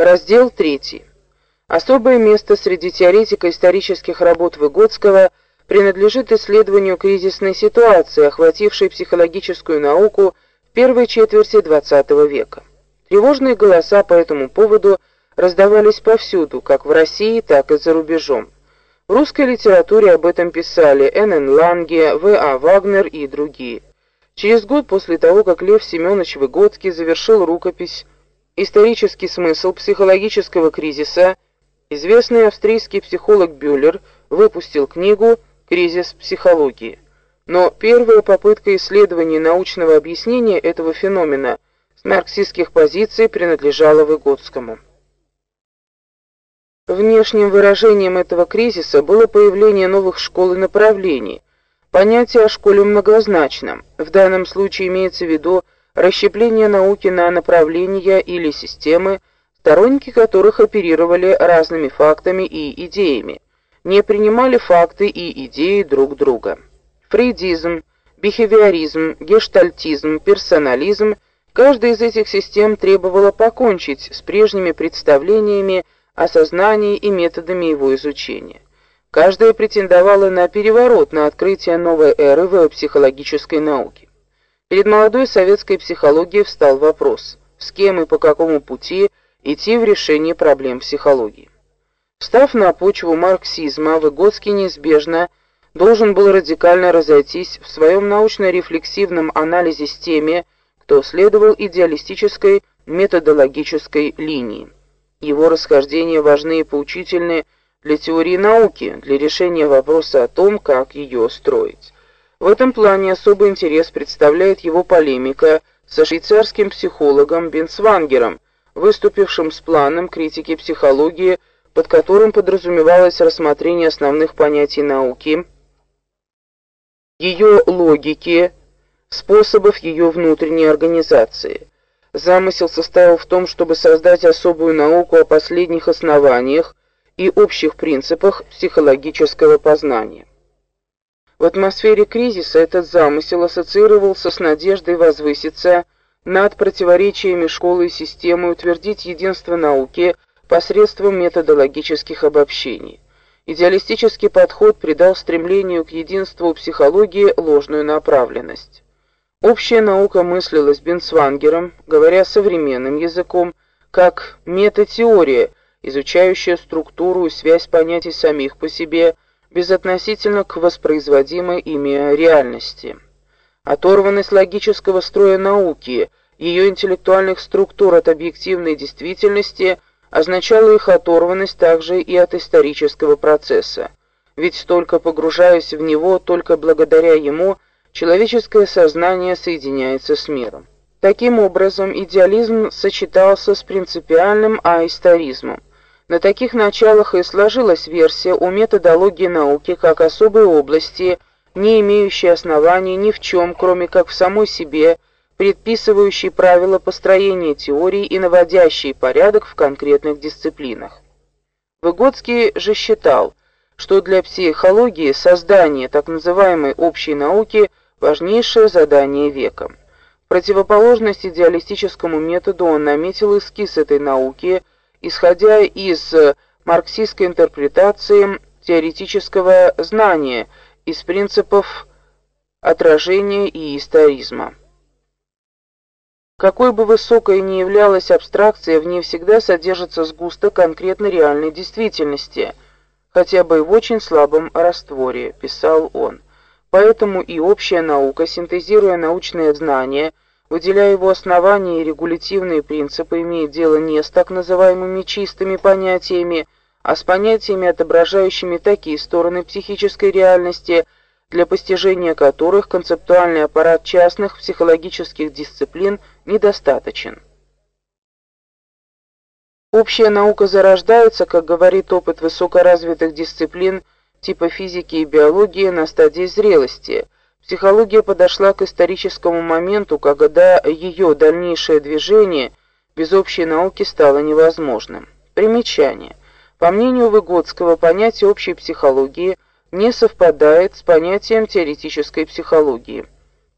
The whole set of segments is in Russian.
Раздел 3. Особое место среди теоретико-исторических работ Выгодского принадлежит исследованию кризисной ситуации, охватившей психологическую науку в первой четверти XX века. Тревожные голоса по этому поводу раздавались повсюду, как в России, так и за рубежом. В русской литературе об этом писали Н.Н. Ланге, В.А. Вагнер и другие. Через год после того, как Лев Семенович Выгодский завершил рукопись «Исторический смысл психологического кризиса», известный австрийский психолог Бюллер выпустил книгу «Кризис психологии». Но первая попытка исследования научного объяснения этого феномена с марксистских позиций принадлежала Выгодскому. Внешним выражением этого кризиса было появление новых школ и направлений. Понятие о школе многозначно. В данном случае имеется в виду расщепление науки на направления или системы, сторонники которых оперировали разными фактами и идеями, не принимали факты и идеи друг друга. Фрейдизм, бихевиоризм, гештальтизм, персонализм – каждая из этих систем требовала покончить с прежними представлениями о сознании и методами его изучения. Каждая претендовала на переворот, на открытие новой эры в психологической науке. Перед молодой советской психологией встал вопрос, с кем и по какому пути идти в решении проблем психологии. Встав на почву марксизма, Выгодский неизбежно должен был радикально разойтись в своем научно-рефлексивном анализе с теми, кто следовал идеалистической методологической линии. Его расхождения важны и поучительны для теории науки, для решения вопроса о том, как ее строить. В этом плане особый интерес представляет его полемика со швейцарским психологом Бенцвангером, выступившим с планом критики психологии, под которым подразумевалось рассмотрение основных понятий науки, ее логики, способов ее внутренней организации. Замысел состоял в том, чтобы создать особую науку о последних основаниях и общих принципах психологического познания. В атмосфере кризиса этот замысел ассоциировался с надеждой возвыситься над противоречиями школы и системы, утвердить единство науки посредством методологических обобщений. Идеалистический подход придал стремлению к единству психологии ложную направленность. Общая наука мыслилась Бенцвангером, говоря современным языком, как метатеория, изучающая структуру и связь понятий самих по себе, безотносительно к воспроизводимой ими реальности. Оторванность логического строя науки, ее интеллектуальных структур от объективной действительности означала их оторванность также и от исторического процесса. Ведь только погружаясь в него, только благодаря ему – человеческое сознание соединяется с миром. Таким образом, идеализм сочетался с принципиальным аисторизмом. На таких началах и сложилась версия о методологии науки как особой области, не имеющей оснований ни в чем, кроме как в самой себе, предписывающей правила построения теорий и наводящей порядок в конкретных дисциплинах. Выгодский же считал, что для психологии создание так называемой общей науки важнейшее задание века. В противоположность идеалистическому методу он наметил эскиз этой науки, исходя из марксистской интерпретации теоретического знания, из принципов отражения и историзма. Какой бы высокой ни являлась абстракция, в ней всегда содержится сгусток конкретной реальной действительности, хотя бы и в очень слабом растворе, писал он. Поэтому и общая наука, синтезируя научное знание, выделяя его основания и регулятивные принципы, имеет дело не с так называемыми чистыми понятиями, а с понятиями, отображающими такие стороны психической реальности, для постижения которых концептуальный аппарат частных психологических дисциплин недостаточен. Общая наука зарождается, как говорит опыт высокоразвитых дисциплин, типа физики и биологии на стадии зрелости. Психология подошла к историческому моменту, когда ее дальнейшее движение без общей науки стало невозможным. Примечание. По мнению Выгодского, понятие общей психологии не совпадает с понятием теоретической психологии.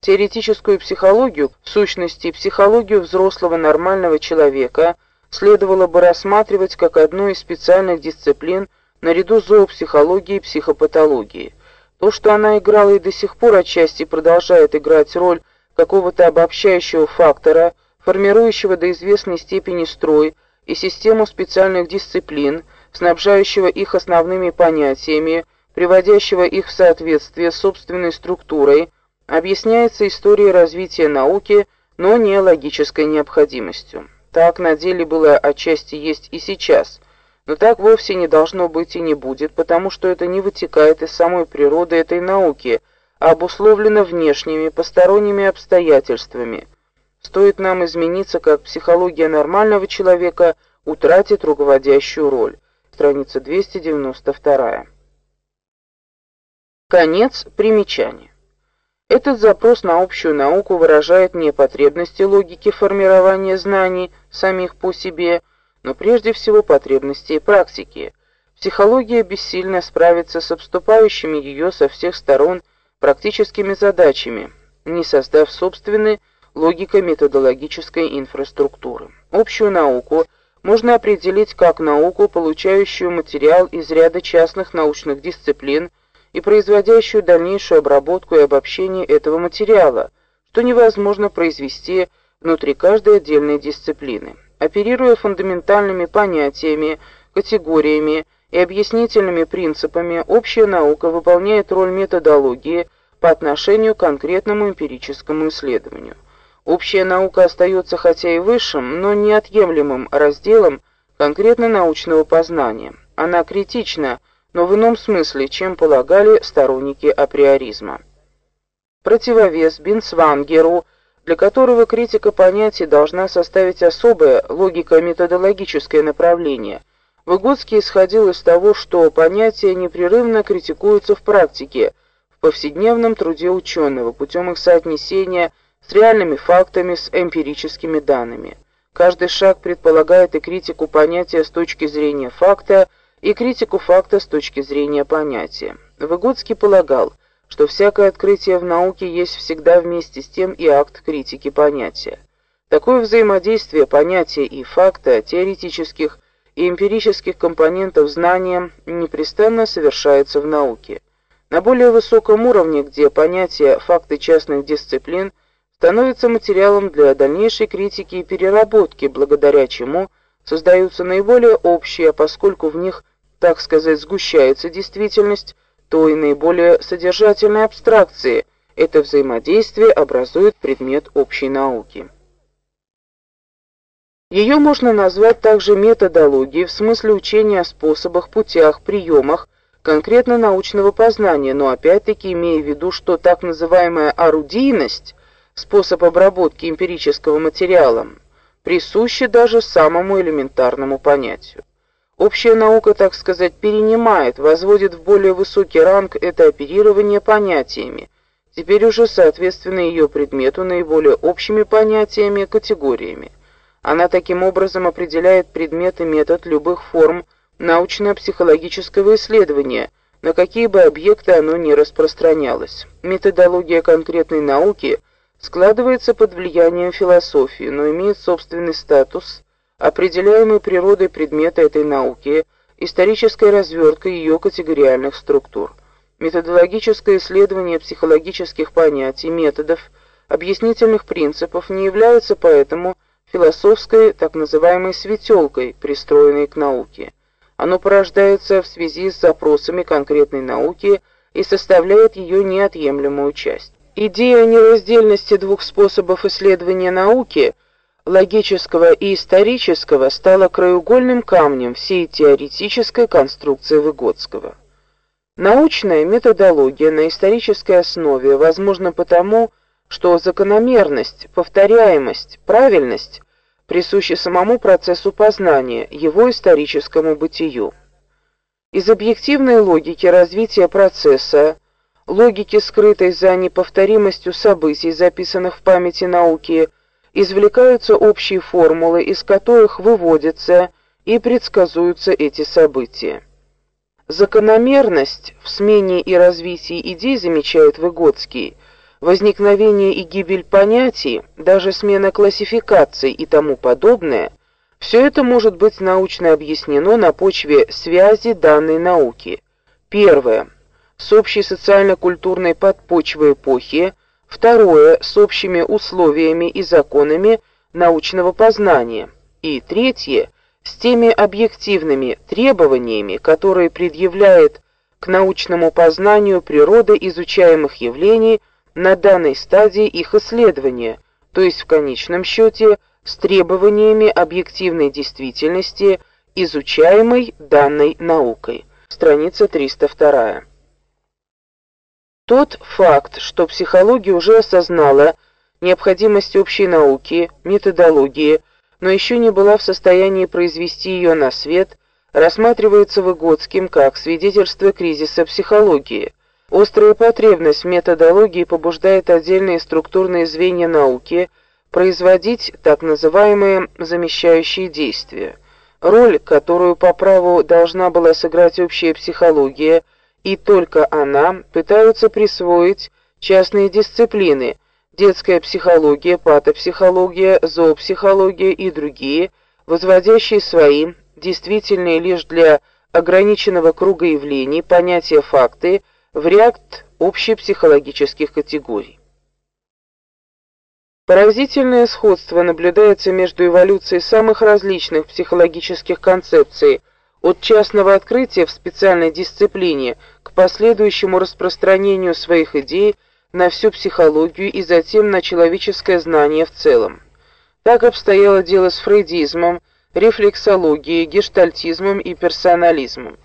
Теоретическую психологию, в сущности психологию взрослого нормального человека, следовало бы рассматривать как одну из специальных дисциплин наряду с зоопсихологией и психопатологией. То, что она играла и до сих пор отчасти продолжает играть роль какого-то обобщающего фактора, формирующего до известной степени строй и систему специальных дисциплин, снабжающего их основными понятиями, приводящего их в соответствие с собственной структурой, объясняется историей развития науки, но не логической необходимостью. Так на деле было отчасти есть и сейчас, но так вовсе не должно быть и не будет, потому что это не вытекает из самой природы этой науки, а обусловлено внешними, посторонними обстоятельствами. Стоит нам измениться, как психология нормального человека утратит руководящую роль. Страница 292. Конец примечания. Этот запрос на общую науку выражает не потребности логики формирования знаний самих по себе, но прежде всего потребности практики. Психология бессильно справиться с обступающими ее со всех сторон практическими задачами, не создав собственной логико-методологической инфраструктуры. Общую науку можно определить как науку, получающую материал из ряда частных научных дисциплин, и производящую дальнейшую обработку и обобщение этого материала, что невозможно произвести внутри каждой отдельной дисциплины. Оперируя фундаментальными понятиями, категориями и объяснительными принципами, общая наука выполняет роль методологии по отношению к конкретному эмпирическому исследованию. Общая наука остается хотя и высшим, но неотъемлемым разделом конкретно научного познания. Она критична но в ином смысле, чем полагали сторонники априоризма. Противовес Бинсвангеру, для которого критика понятий должна составить особое логико-методологическое направление, Выгодский исходил из того, что понятия непрерывно критикуются в практике, в повседневном труде ученого путем их соотнесения с реальными фактами, с эмпирическими данными. Каждый шаг предполагает и критику понятия с точки зрения факта, и критику факта с точки зрения понятия. Выгодский полагал, что всякое открытие в науке есть всегда вместе с тем и акт критики понятия. Такое взаимодействие понятия и факта, теоретических и эмпирических компонентов знания непрестанно совершается в науке. На более высоком уровне, где понятия факты частных дисциплин становятся материалом для дальнейшей критики и переработки, благодаря чему создаются наиболее общие, поскольку в них так сказать, сгущается действительность, то и наиболее содержательные абстракции это взаимодействие образует предмет общей науки. Ее можно назвать также методологией в смысле учения о способах, путях, приемах конкретно научного познания, но опять-таки имея в виду, что так называемая орудийность, способ обработки эмпирического материала, присуща даже самому элементарному понятию. Общая наука, так сказать, перенимает, возводит в более высокий ранг это оперирование понятиями, теперь уже соответственно ее предмету наиболее общими понятиями, категориями. Она таким образом определяет предмет и метод любых форм научно-психологического исследования, на какие бы объекты оно ни распространялось. Методология конкретной науки складывается под влиянием философии, но имеет собственный статус определяемый природой предмета этой науки, исторической разверткой ее категориальных структур. Методологическое исследование психологических понятий, методов, объяснительных принципов не является поэтому философской так называемой светелкой, пристроенной к науке. Оно порождается в связи с запросами конкретной науки и составляет ее неотъемлемую часть. Идея нераздельности двух способов исследования науки – логического и исторического стало краеугольным камнем всей теоретической конструкции Выгодского. Научная методология на исторической основе возможна потому, что закономерность, повторяемость, правильность присущи самому процессу познания, его историческому бытию. Из объективной логики развития процесса, логики, скрытой за неповторимостью событий, записанных в памяти науки, извлекаются общие формулы, из которых выводятся и предсказуются эти события. Закономерность в смене и развитии идей замечает Выгодский. Возникновение и гибель понятий, даже смена классификаций и тому подобное, Все это может быть научно объяснено на почве связи данной науки. Первое с общей социально-культурной подпочвой эпохи, второе с общими условиями и законами научного познания, и третье с теми объективными требованиями, которые предъявляет к научному познанию природы изучаемых явлений на данной стадии их исследования, то есть в конечном счете с требованиями объективной действительности, изучаемой данной наукой. Страница 302. Тот факт, что психология уже осознала необходимость общей науки, методологии, но еще не была в состоянии произвести ее на свет, рассматривается Выгодским как свидетельство кризиса психологии. Острая потребность в методологии побуждает отдельные структурные звенья науки производить так называемые замещающие действия. Роль, которую по праву должна была сыграть общая психология – и только она пытаются присвоить частные дисциплины: детская психология, патопсихология, зоопсихология и другие, возводящие свои, действительные лишь для ограниченного круга явлений, понятия факты в ряд общепсихологических категорий. Поразительное сходство наблюдается между эволюцией самых различных психологических концепций от частного открытия в специальной дисциплине к последующему распространению своих идей на всю психологию и затем на человеческое знание в целом. Так обстояло дело с фрейдизмом, рефлексологией, гештальтизмом и персонализмом.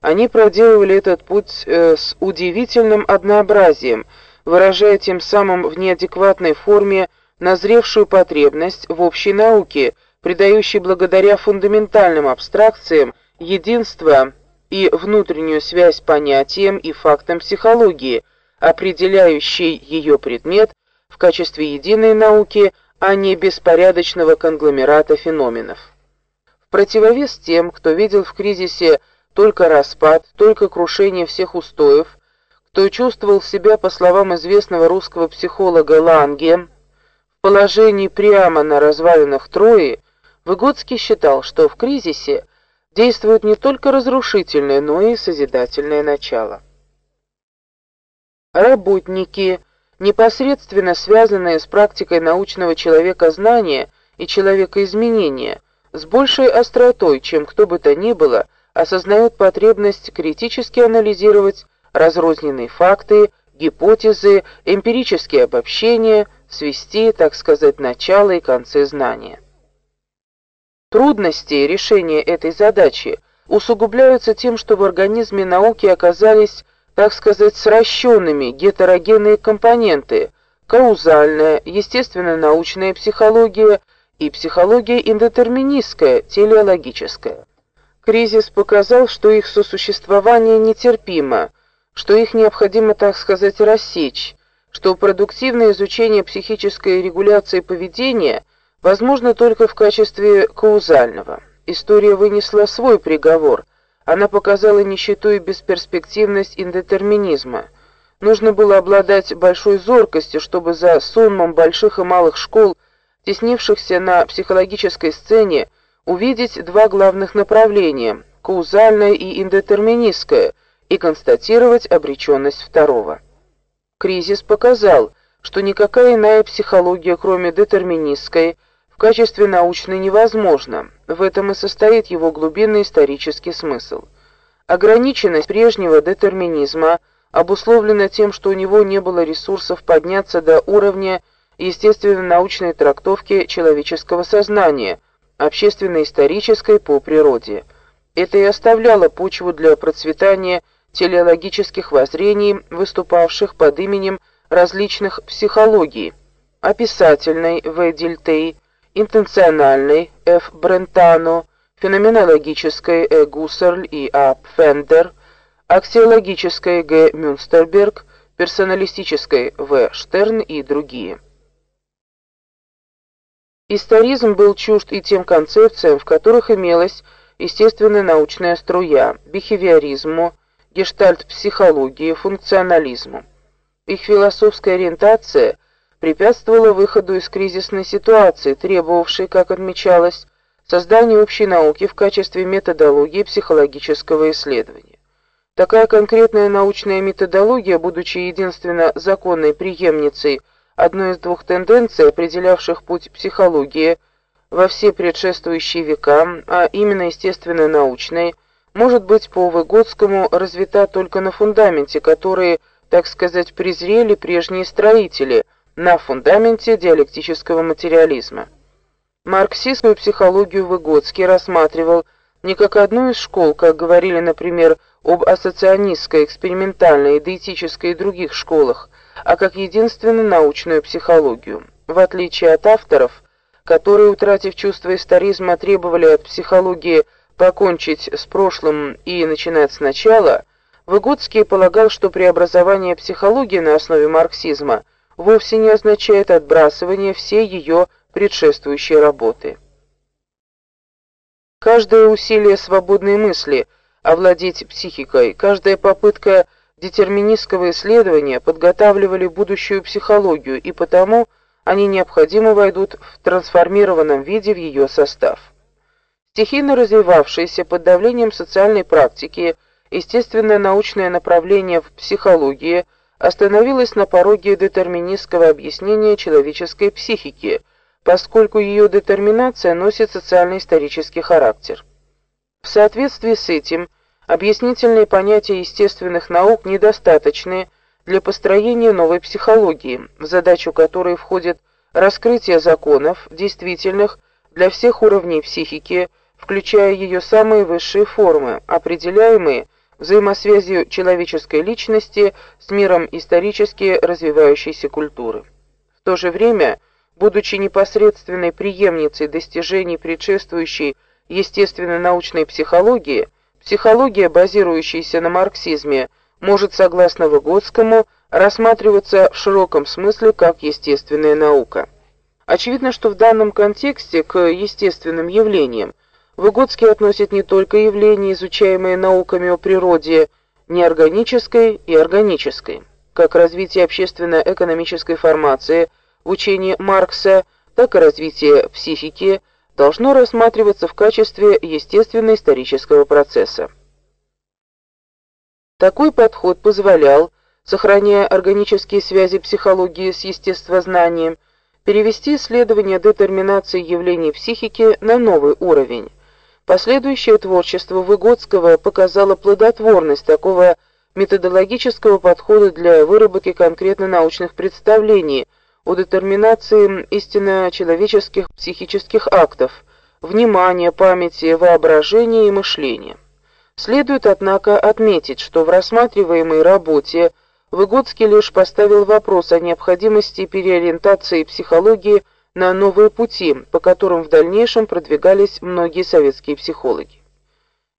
Они проделывали этот путь э, с удивительным однообразием, выражая тем самым в неадекватной форме назревшую потребность в общей науке, придающей благодаря фундаментальным абстракциям единство и внутреннюю связь понятиям и фактам психологии, определяющей ее предмет в качестве единой науки, а не беспорядочного конгломерата феноменов. В противовес тем, кто видел в кризисе только распад, только крушение всех устоев, кто чувствовал себя, по словам известного русского психолога Ланге, в положении прямо на развалинах Трои, Выгодский считал, что в кризисе действует не только разрушительное, но и созидательное начало. Работники, непосредственно связанные с практикой научного человекознания и человекоизменения, с большей остротой, чем кто бы то ни было, осознают потребность критически анализировать разрозненные факты, гипотезы, эмпирические обобщения, свести, так сказать, начало и концы знания. Трудности решения этой задачи усугубляются тем, что в организме науки оказались, так сказать, сращенными гетерогенные компоненты: каузальная, естественно-научная психология и психология индетерминистская, телеологическая. Кризис показал, что их сосуществование нетерпимо, что их необходимо, так сказать, рассечь, что продуктивное изучение психической регуляции поведения возможно только в качестве каузального. История вынесла свой приговор. Она показала нищету и бесперспективность индетерминизма. Нужно было обладать большой зоркостью, чтобы за сонмом больших и малых школ, теснившихся на психологической сцене, увидеть два главных направления каузальное и индетерминистское и констатировать обречённость второго. Кризис показал, что никакая иная психология, кроме детерминистской, в качестве научной невозможно. В этом и состоит его глубинный исторический смысл. Ограниченность прежнего детерминизма обусловлена тем, что у него не было ресурсов подняться до уровня естественно-научной трактовки человеческого сознания, общественно-исторической по природе. Это и оставляло почву для процветания телеологических воззрений, выступавших под именем различных психологий, описательной В. Интенциональной Ф. Брентано, феноменологической Э. Гуссерль и А. Пфендер, аксиологической Г. Мюнстерберг, персоналистической В. Штерн и другие. Историзм был чужд и тем концепциям, в которых имелась естественная научная струя, бихевиоризму, гештальт-психологии, функционализму. Их философская ориентация – препятствовало выходу из кризисной ситуации, требовавшей, как отмечалось, создание общей науки в качестве методологии психологического исследования. Такая конкретная научная методология, будучи единственно законной преемницей одной из двух тенденций, определявших путь психологии во все предшествующие века, а именно естественно-научной, может быть по Выгодскому развита только на фундаменте, который, так сказать, презрели прежние строители, на фундаменте диалектического материализма. Марксистскую психологию Выгодский рассматривал не как одну из школ, как говорили, например, об ассоционистской, экспериментальной, идеетической и других школах, а как единственно научную психологию. В отличие от авторов, которые, утратив чувство историзма, требовали от психологии покончить с прошлым и начинать сначала, Выгодский полагал, что преобразование психологии на основе марксизма вовсе не означает отбрасывание всей ее предшествующей работы. Каждое усилие свободной мысли овладеть психикой, каждая попытка детерминистского исследования подготавливали будущую психологию, и потому они необходимо войдут в трансформированном виде в ее состав. Стихийно развивавшееся под давлением социальной практики естественное научное направление в психологии остановилось на пороге детерминистского объяснения человеческой психики – поскольку ее детерминация носит социально-исторический характер. В соответствии с этим, объяснительные понятия естественных наук недостаточны для построения новой психологии, в задачу которой входит раскрытие законов, действительных для всех уровней психики, включая ее самые высшие формы, определяемые взаимосвязью человеческой личности с миром исторически развивающейся культуры. В то же время будучи непосредственной преемницей достижений предшествующей естественно-научной психологии, психология, базирующаяся на марксизме, может, согласно Выгодскому, рассматриваться в широком смысле как естественная наука. Очевидно, что в данном контексте к естественным явлениям Выгодский относит не только явления, изучаемые науками о природе, неорганической и органической, как развитие общественно-экономической формации – в учении Маркса, так и развитие психики должно рассматриваться в качестве естественно-исторического процесса. Такой подход позволял, сохраняя органические связи психологии с естествознанием, перевести исследование детерминации явлений психики на новый уровень. Последующее творчество Выгодского показало плодотворность такого методологического подхода для выработки конкретно научных представлений – о детерминации истинно человеческих психических актов, внимания, памяти, воображения и мышления. Следует, однако, отметить, что в рассматриваемой работе Выгодский лишь поставил вопрос о необходимости переориентации психологии на новые пути, по которым в дальнейшем продвигались многие советские психологи.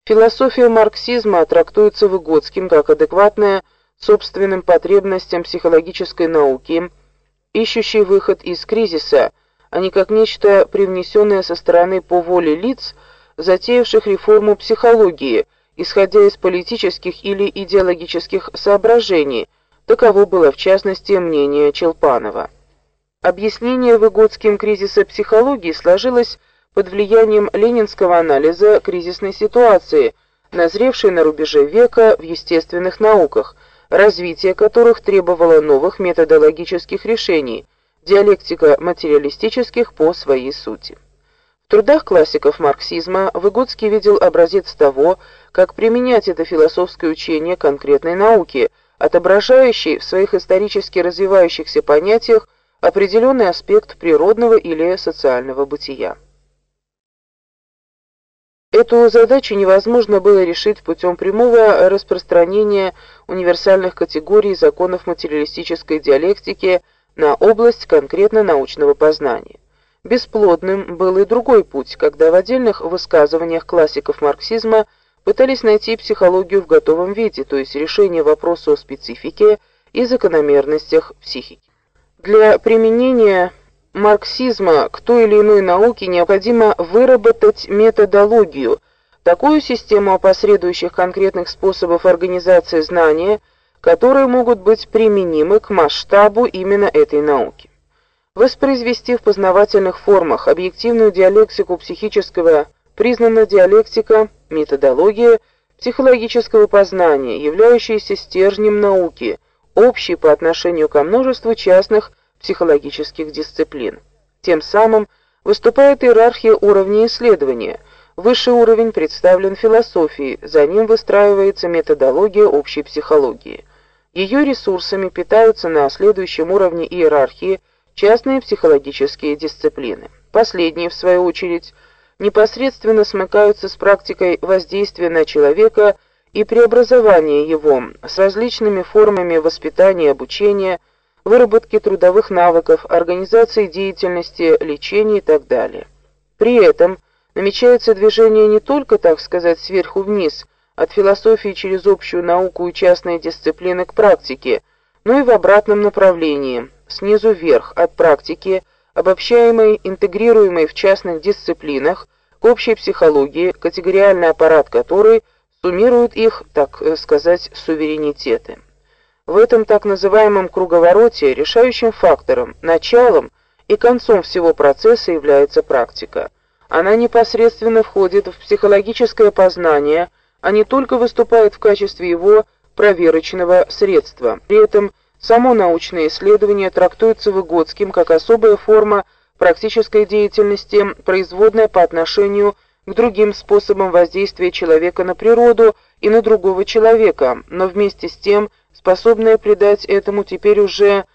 Философия марксизма трактуется Выгодским как адекватная собственным потребностям психологической науки – ищущий выход из кризиса, а не как нечто привнесенное со стороны по воле лиц, затеявших реформу психологии, исходя из политических или идеологических соображений. Таково было в частности мнение Челпанова. Объяснение Выгодским кризиса психологии сложилось под влиянием ленинского анализа кризисной ситуации, назревшей на рубеже века в естественных науках – развитие которых требовало новых методологических решений, диалектика материалистических по своей сути. В трудах классиков марксизма Выгодский видел образец того, как применять это философское учение конкретной науке, отображающей в своих исторически развивающихся понятиях определенный аспект природного или социального бытия. Эту задачу невозможно было решить путем прямого распространения универсальных категорий законов материалистической диалектики на область конкретно научного познания. Бесплодным был и другой путь, когда в отдельных высказываниях классиков марксизма пытались найти психологию в готовом виде, то есть решение вопроса о специфике и закономерностях психики. Для применения марксизма к той или иной науке необходимо выработать методологию, такую систему опосредующих конкретных способов организации знания, которые могут быть применимы к масштабу именно этой науки. воспроизвести в познавательных формах объективную диалектику психического, признана диалектика, методология психологического познания, являющаяся стержнем науки, общей по отношению ко множеству частных психологических дисциплин. Тем самым выступает иерархия уровней исследования. Высший уровень представлен философией, за ним выстраивается методология общей психологии. Ее ресурсами питаются на следующем уровне иерархии частные психологические дисциплины. Последние, в свою очередь, непосредственно смыкаются с практикой воздействия на человека и преобразования его с различными формами воспитания и обучения, выработки трудовых навыков, организации деятельности, лечения и так далее. При этом намечается движение не только, так сказать, сверху вниз, от философии через общую науку и частные дисциплины к практике, но и в обратном направлении, снизу вверх, от практики, обобщаемой, интегрируемой в частных дисциплинах, к общей психологии, категориальный аппарат которой суммирует их, так сказать, суверенитеты. В этом так называемом круговороте решающим фактором, началом и концом всего процесса является практика. Она непосредственно входит в психологическое познание, а не только выступает в качестве его проверочного средства. При этом само научное исследование трактуется Выгодским как особая форма практической деятельности, производная по отношению к другим способам воздействия человека на природу и на другого человека, но вместе с тем способная придать этому теперь уже,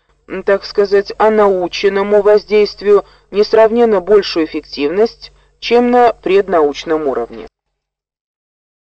так сказать, онаученному воздействию несравненно большую эффективность, чем на преднаучном уровне.